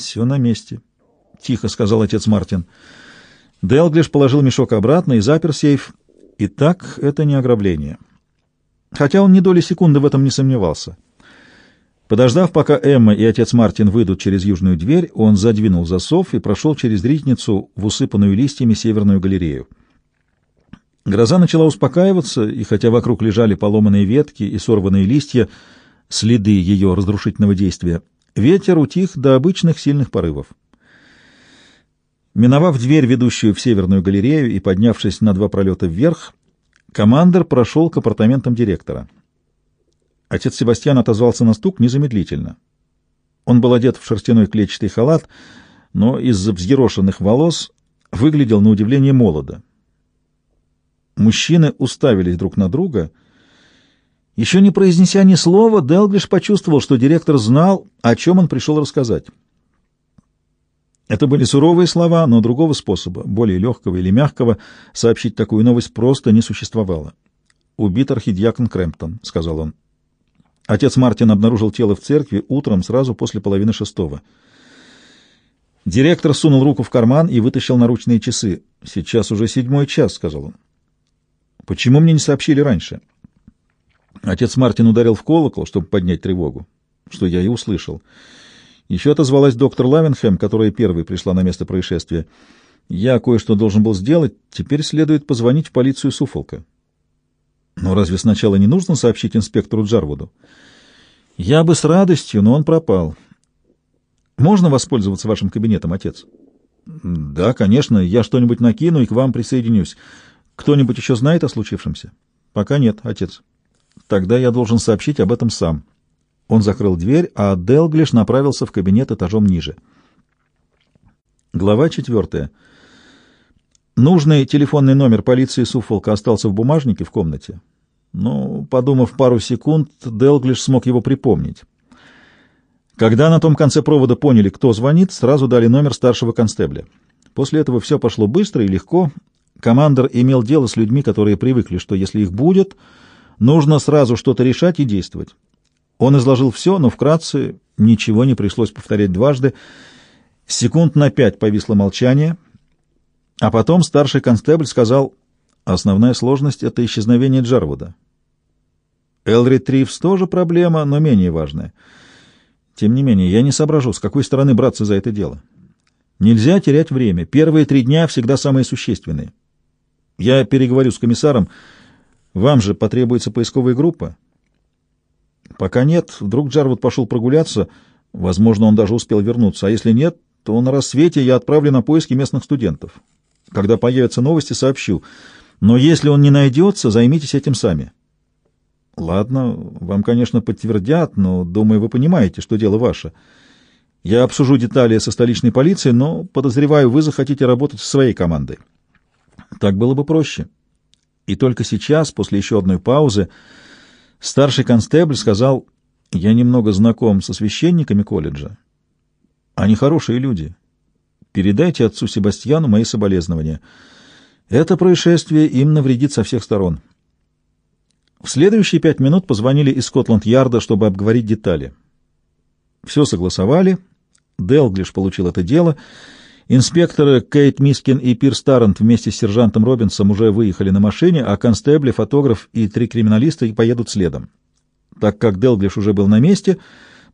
Все на месте, — тихо сказал отец Мартин. Делглиш положил мешок обратно и запер сейф. Итак, это не ограбление. Хотя он ни доли секунды в этом не сомневался. Подождав, пока Эмма и отец Мартин выйдут через южную дверь, он задвинул засов и прошел через ритницу в усыпанную листьями северную галерею. Гроза начала успокаиваться, и хотя вокруг лежали поломанные ветки и сорванные листья, следы ее разрушительного действия, ветер утих до обычных сильных порывов. Миновав дверь, ведущую в северную галерею, и поднявшись на два пролета вверх, командир прошел к апартаментам директора. Отец Себастьян отозвался на стук незамедлительно. Он был одет в шерстяной клетчатый халат, но из-за взъерошенных волос выглядел на удивление молодо. Мужчины уставились друг на друга. Еще не произнеся ни слова, Делглиш почувствовал, что директор знал, о чем он пришел рассказать. Это были суровые слова, но другого способа, более легкого или мягкого, сообщить такую новость просто не существовало. «Убит архидиакон Крэмптон», — сказал он. Отец Мартин обнаружил тело в церкви утром сразу после половины шестого. Директор сунул руку в карман и вытащил наручные часы. «Сейчас уже седьмой час», — сказал он. «Почему мне не сообщили раньше?» Отец Мартин ударил в колокол, чтобы поднять тревогу, что я и услышал. Еще отозвалась доктор Лавенхэм, которая первой пришла на место происшествия. Я кое-что должен был сделать, теперь следует позвонить в полицию Суфолка. Но разве сначала не нужно сообщить инспектору Джарвуду? Я бы с радостью, но он пропал. Можно воспользоваться вашим кабинетом, отец? Да, конечно, я что-нибудь накину и к вам присоединюсь. Кто-нибудь еще знает о случившемся? Пока нет, отец. Тогда я должен сообщить об этом сам. Он закрыл дверь, а Делглиш направился в кабинет этажом ниже. Глава четвертая. Нужный телефонный номер полиции Суффолка остался в бумажнике в комнате. Но, подумав пару секунд, Делглиш смог его припомнить. Когда на том конце провода поняли, кто звонит, сразу дали номер старшего констебля. После этого все пошло быстро и легко. Командор имел дело с людьми, которые привыкли, что если их будет, нужно сразу что-то решать и действовать. Он изложил все, но вкратце ничего не пришлось повторять дважды. Секунд на пять повисло молчание, а потом старший констебль сказал, основная сложность — это исчезновение Джарвуда. Элри Тривс тоже проблема, но менее важная. Тем не менее, я не соображу, с какой стороны браться за это дело. Нельзя терять время. Первые три дня всегда самые существенные. Я переговорю с комиссаром. Вам же потребуется поисковая группа. Пока нет, вдруг Джарвуд пошел прогуляться, возможно, он даже успел вернуться, а если нет, то на рассвете я отправлю на поиски местных студентов. Когда появятся новости, сообщу. Но если он не найдется, займитесь этим сами. Ладно, вам, конечно, подтвердят, но, думаю, вы понимаете, что дело ваше. Я обсужу детали со столичной полицией, но, подозреваю, вы захотите работать со своей командой. Так было бы проще. И только сейчас, после еще одной паузы, Старший констебль сказал, «Я немного знаком со священниками колледжа. Они хорошие люди. Передайте отцу Себастьяну мои соболезнования. Это происшествие им навредит со всех сторон». В следующие пять минут позвонили из Скотланд-Ярда, чтобы обговорить детали. Все согласовали. Делглиш получил это дело — Инспекторы Кейт Мискин и Пирс Таррент вместе с сержантом Робинсом уже выехали на машине, а констебли, фотограф и три криминалиста поедут следом. Так как Делглиш уже был на месте,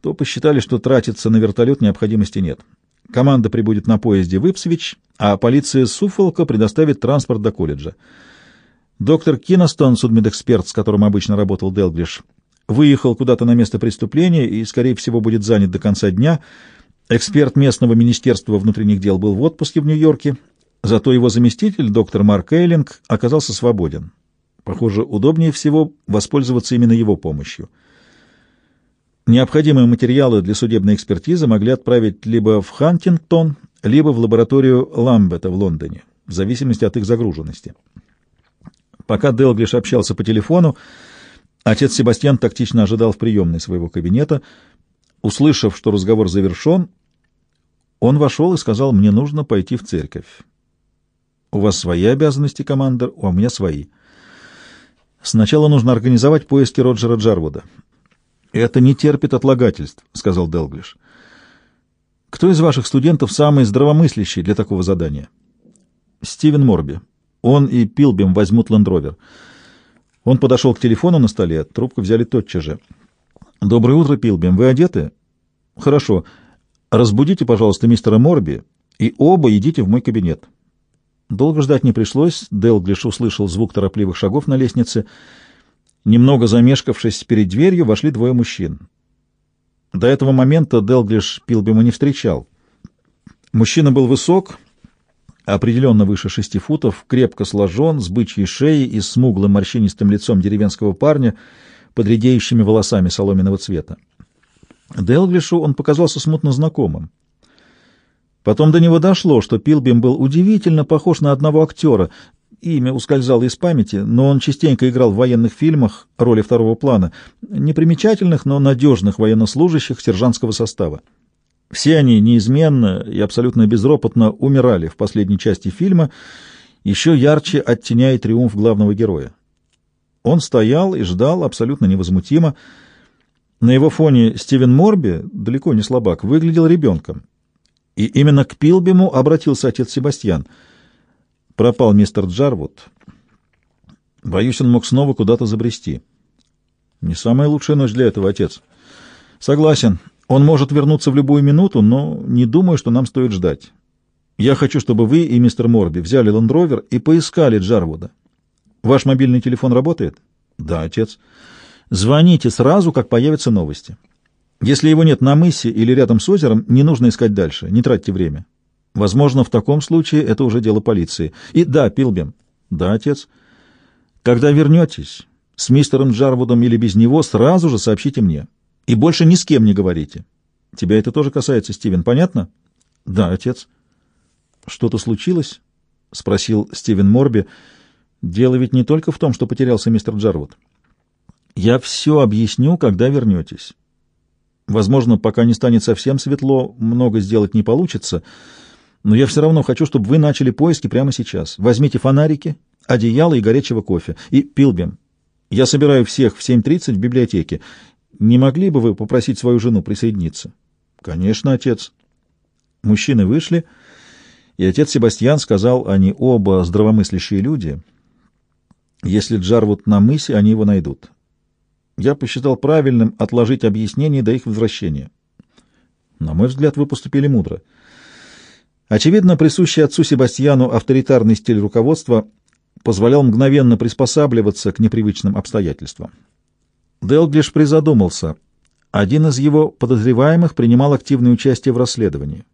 то посчитали, что тратиться на вертолет необходимости нет. Команда прибудет на поезде в Ипсвич, а полиция Суффолка предоставит транспорт до колледжа. Доктор Киностон, судмедэксперт, с которым обычно работал Делглиш, выехал куда-то на место преступления и, скорее всего, будет занят до конца дня — Эксперт местного министерства внутренних дел был в отпуске в Нью-Йорке, зато его заместитель, доктор Марк Эйлинг, оказался свободен. Похоже, удобнее всего воспользоваться именно его помощью. Необходимые материалы для судебной экспертизы могли отправить либо в Хантингтон, либо в лабораторию Ламбета в Лондоне, в зависимости от их загруженности. Пока Делглиш общался по телефону, отец Себастьян тактично ожидал в приемной своего кабинета — Услышав, что разговор завершен, он вошел и сказал, мне нужно пойти в церковь. У вас свои обязанности, командир, у меня свои. Сначала нужно организовать поиски Роджера Джарвуда. Это не терпит отлагательств, сказал Делглиш. Кто из ваших студентов самый здравомыслящий для такого задания? Стивен Морби. Он и Пилбим возьмут лендровер. Он подошел к телефону на столе, трубку взяли тотчас же. «Доброе утро, Пилбим. Вы одеты?» «Хорошо. Разбудите, пожалуйста, мистера Морби, и оба идите в мой кабинет». Долго ждать не пришлось. Делглиш услышал звук торопливых шагов на лестнице. Немного замешкавшись перед дверью, вошли двое мужчин. До этого момента Делглиш Пилбима не встречал. Мужчина был высок, определенно выше шести футов, крепко сложен, с бычьей шеей и смуглым морщинистым лицом деревенского парня, под редеющими волосами соломенного цвета. Делглишу он показался смутно знакомым. Потом до него дошло, что Пилбим был удивительно похож на одного актера. Имя ускользало из памяти, но он частенько играл в военных фильмах роли второго плана, непримечательных, но надежных военнослужащих сержантского состава. Все они неизменно и абсолютно безропотно умирали в последней части фильма, еще ярче оттеняя триумф главного героя. Он стоял и ждал абсолютно невозмутимо. На его фоне Стивен Морби, далеко не слабак, выглядел ребенком. И именно к Пилбиму обратился отец Себастьян. Пропал мистер Джарвуд. Боюсь, он мог снова куда-то забрести. Не самая лучшая ночь для этого, отец. Согласен. Он может вернуться в любую минуту, но не думаю, что нам стоит ждать. Я хочу, чтобы вы и мистер Морби взяли ландровер и поискали Джарвуда. Ваш мобильный телефон работает? Да, отец. Звоните сразу, как появятся новости. Если его нет на мысе или рядом с озером, не нужно искать дальше, не тратьте время. Возможно, в таком случае это уже дело полиции. И да, Пилбем. Да, отец. Когда вернетесь, с мистером Джарвудом или без него, сразу же сообщите мне. И больше ни с кем не говорите. Тебя это тоже касается, Стивен, понятно? Да, отец. Что-то случилось? Спросил Стивен Морби. Дело ведь не только в том, что потерялся мистер Джарвуд. Я все объясню, когда вернетесь. Возможно, пока не станет совсем светло, много сделать не получится, но я все равно хочу, чтобы вы начали поиски прямо сейчас. Возьмите фонарики, одеяло и горячего кофе. И Пилбем. Я собираю всех в 7.30 в библиотеке. Не могли бы вы попросить свою жену присоединиться? Конечно, отец. Мужчины вышли, и отец Себастьян сказал, они оба здравомыслящие люди. Если Джарвуд на мысе, они его найдут. Я посчитал правильным отложить объяснение до их возвращения. На мой взгляд, вы поступили мудро. Очевидно, присущий отцу Себастьяну авторитарный стиль руководства позволял мгновенно приспосабливаться к непривычным обстоятельствам. Делглиш призадумался. Один из его подозреваемых принимал активное участие в расследовании.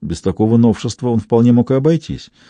Без такого новшества он вполне мог и обойтись —